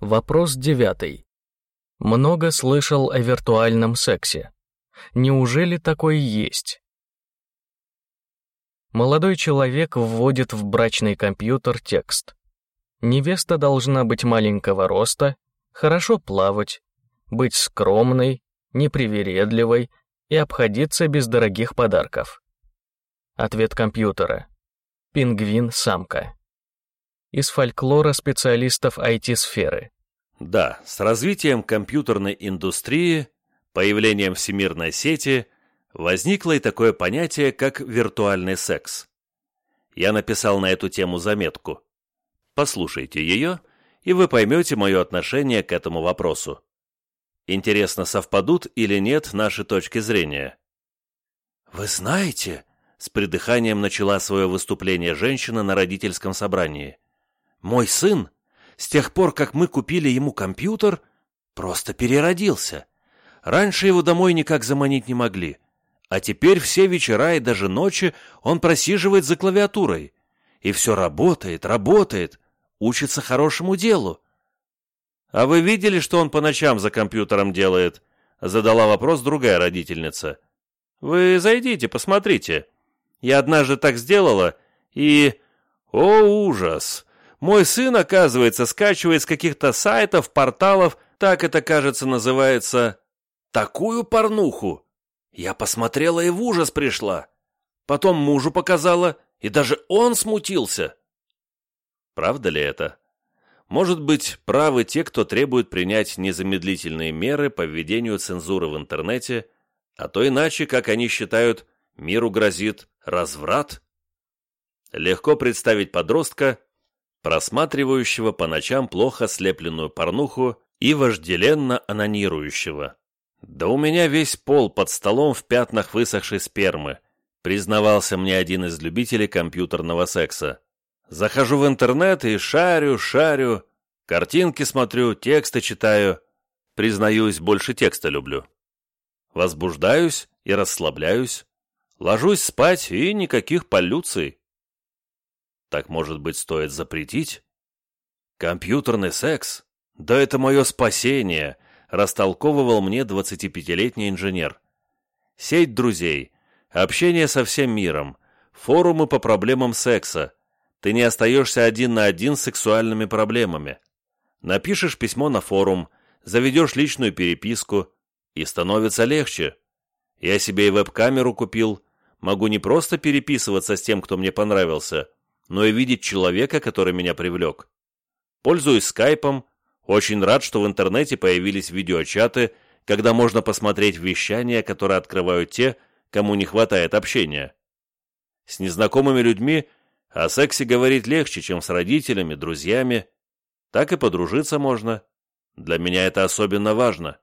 Вопрос девятый. Много слышал о виртуальном сексе. Неужели такое есть? Молодой человек вводит в брачный компьютер текст. Невеста должна быть маленького роста, хорошо плавать, быть скромной, непривередливой и обходиться без дорогих подарков. Ответ компьютера. Пингвин-самка. Из фольклора специалистов IT-сферы. Да, с развитием компьютерной индустрии, появлением всемирной сети, возникло и такое понятие, как виртуальный секс. Я написал на эту тему заметку. Послушайте ее, и вы поймете мое отношение к этому вопросу. Интересно, совпадут или нет наши точки зрения. «Вы знаете», — с придыханием начала свое выступление женщина на родительском собрании, «мой сын, с тех пор, как мы купили ему компьютер, просто переродился. Раньше его домой никак заманить не могли, а теперь все вечера и даже ночи он просиживает за клавиатурой. И все работает, работает учится хорошему делу. «А вы видели, что он по ночам за компьютером делает?» Задала вопрос другая родительница. «Вы зайдите, посмотрите. Я однажды так сделала, и... О, ужас! Мой сын, оказывается, скачивает с каких-то сайтов, порталов, так это, кажется, называется, такую порнуху. Я посмотрела и в ужас пришла. Потом мужу показала, и даже он смутился. Правда ли это? Может быть, правы те, кто требует принять незамедлительные меры по введению цензуры в интернете, а то иначе, как они считают, миру грозит разврат? Легко представить подростка, просматривающего по ночам плохо слепленную порнуху и вожделенно анонирующего. «Да у меня весь пол под столом в пятнах высохшей спермы», признавался мне один из любителей компьютерного секса. Захожу в интернет и шарю, шарю, картинки смотрю, тексты читаю. Признаюсь, больше текста люблю. Возбуждаюсь и расслабляюсь. Ложусь спать и никаких полюций. Так, может быть, стоит запретить? Компьютерный секс? Да это мое спасение, растолковывал мне 25-летний инженер. Сеть друзей, общение со всем миром, форумы по проблемам секса, ты не остаешься один на один с сексуальными проблемами. Напишешь письмо на форум, заведешь личную переписку, и становится легче. Я себе и веб-камеру купил, могу не просто переписываться с тем, кто мне понравился, но и видеть человека, который меня привлек. Пользуюсь скайпом, очень рад, что в интернете появились видеочаты, когда можно посмотреть вещания, которые открывают те, кому не хватает общения. С незнакомыми людьми о сексе говорить легче, чем с родителями, друзьями. Так и подружиться можно. Для меня это особенно важно.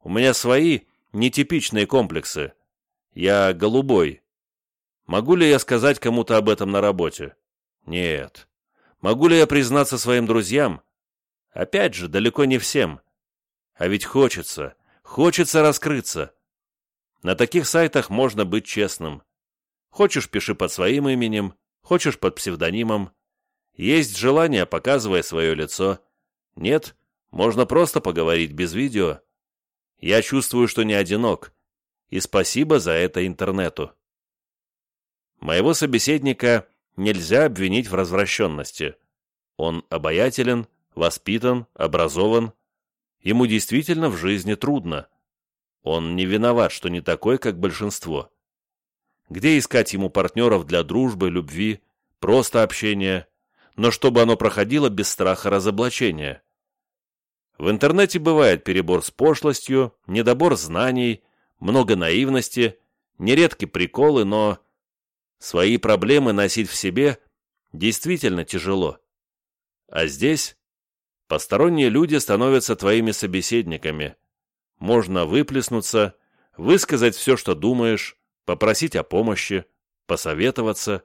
У меня свои нетипичные комплексы. Я голубой. Могу ли я сказать кому-то об этом на работе? Нет. Могу ли я признаться своим друзьям? Опять же, далеко не всем. А ведь хочется, хочется раскрыться. На таких сайтах можно быть честным. Хочешь, пиши под своим именем, Хочешь под псевдонимом. Есть желание, показывая свое лицо. Нет, можно просто поговорить без видео. Я чувствую, что не одинок. И спасибо за это интернету. Моего собеседника нельзя обвинить в развращенности. Он обаятелен, воспитан, образован. Ему действительно в жизни трудно. Он не виноват, что не такой, как большинство где искать ему партнеров для дружбы, любви, просто общения, но чтобы оно проходило без страха разоблачения. В интернете бывает перебор с пошлостью, недобор знаний, много наивности, нередки приколы, но свои проблемы носить в себе действительно тяжело. А здесь посторонние люди становятся твоими собеседниками. Можно выплеснуться, высказать все, что думаешь, попросить о помощи, посоветоваться.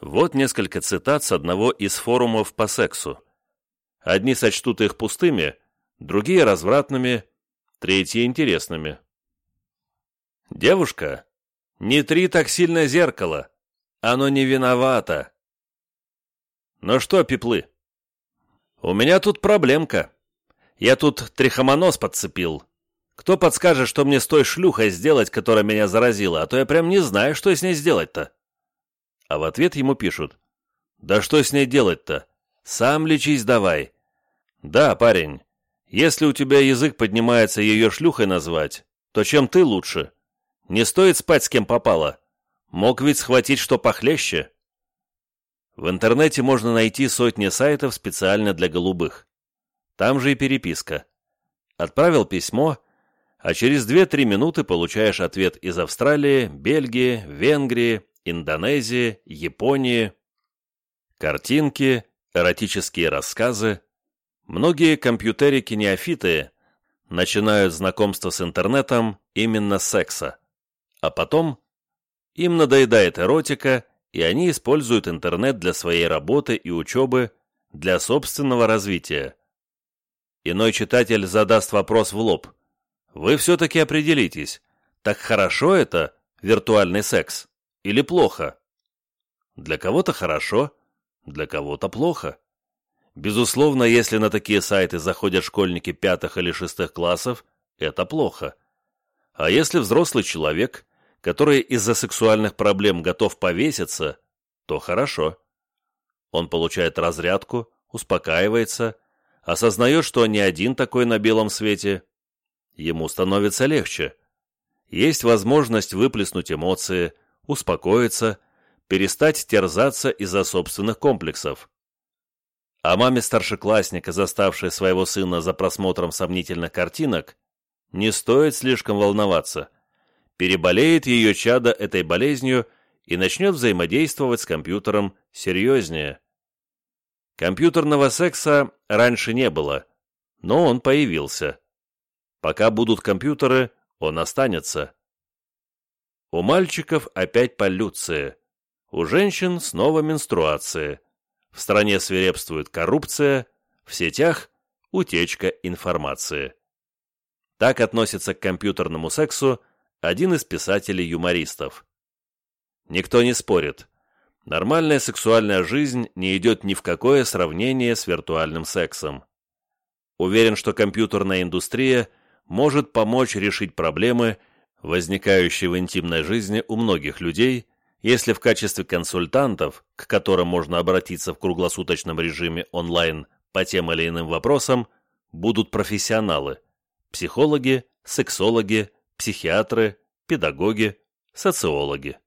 Вот несколько цитат с одного из форумов по сексу. Одни сочтут их пустыми, другие развратными, третьи интересными. Девушка, не три так сильно зеркало, оно не виновато. Ну что, пеплы? «У меня тут проблемка. Я тут трихомонос подцепил. Кто подскажет, что мне с той шлюхой сделать, которая меня заразила, а то я прям не знаю, что с ней сделать-то?» А в ответ ему пишут. «Да что с ней делать-то? Сам лечись давай». «Да, парень, если у тебя язык поднимается ее шлюхой назвать, то чем ты лучше? Не стоит спать с кем попало. Мог ведь схватить что похлеще». В интернете можно найти сотни сайтов специально для голубых. Там же и переписка. Отправил письмо, а через 2-3 минуты получаешь ответ из Австралии, Бельгии, Венгрии, Индонезии, Японии. Картинки, эротические рассказы. Многие компьютерики-неофиты начинают знакомство с интернетом именно с секса. А потом им надоедает эротика, и они используют интернет для своей работы и учебы, для собственного развития. Иной читатель задаст вопрос в лоб. Вы все-таки определитесь, так хорошо это виртуальный секс или плохо? Для кого-то хорошо, для кого-то плохо. Безусловно, если на такие сайты заходят школьники пятых или шестых классов, это плохо. А если взрослый человек который из-за сексуальных проблем готов повеситься, то хорошо. Он получает разрядку, успокаивается, осознает, что не один такой на белом свете. Ему становится легче. Есть возможность выплеснуть эмоции, успокоиться, перестать терзаться из-за собственных комплексов. А маме старшеклассника, заставшей своего сына за просмотром сомнительных картинок, не стоит слишком волноваться переболеет ее чадо этой болезнью и начнет взаимодействовать с компьютером серьезнее. Компьютерного секса раньше не было, но он появился. Пока будут компьютеры, он останется. У мальчиков опять полюция. У женщин снова менструация. В стране свирепствует коррупция, в сетях утечка информации. Так относится к компьютерному сексу один из писателей-юмористов. Никто не спорит. Нормальная сексуальная жизнь не идет ни в какое сравнение с виртуальным сексом. Уверен, что компьютерная индустрия может помочь решить проблемы, возникающие в интимной жизни у многих людей, если в качестве консультантов, к которым можно обратиться в круглосуточном режиме онлайн по тем или иным вопросам, будут профессионалы – психологи, сексологи, психиатры, педагоги, социологи.